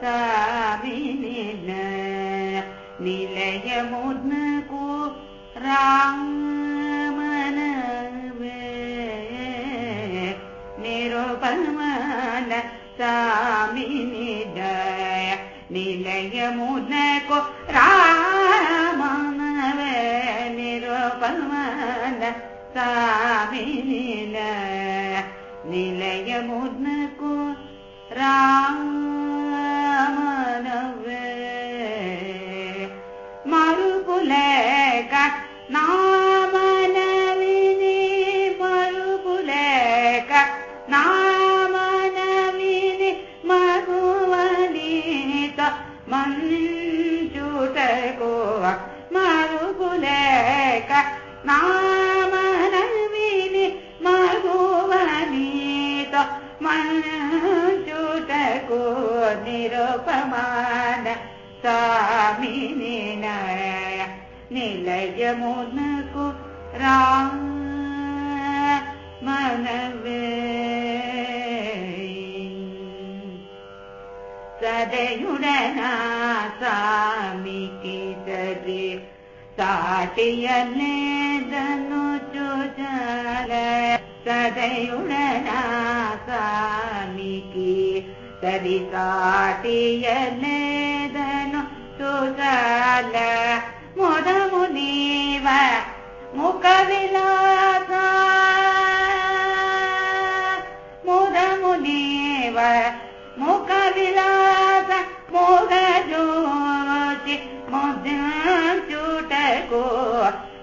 सामिनिन निलयमुद्नको रामनवे निरुपमान सामिनिदय निलयमुद्नको रामनवे निरुपमान सामिनिन निलयमुद्नको रामनवे नामनविनि मरुवनीत मञ्जुटको मरुपुलेक नामनविनि मरुवनीत मञ्जुटको निरुपमान सामिनिनय निलयमुनको रामनवे ಸದೆಯುಡನ ಸಾಮಿಕೆ ಸದೆ ಸಾಟಿಯಲ್ಲೇದನು ಚುಜಲ ಸದೆಯುಡನ ಸಾಮಿಕೆ ಸರಿ ಸಾಟಿಯಲ್ಲೇದನು ಚುಜಲ ಮೊದ ಮುನೀವ ಮುಖವಿಲಾಸ ಮುದ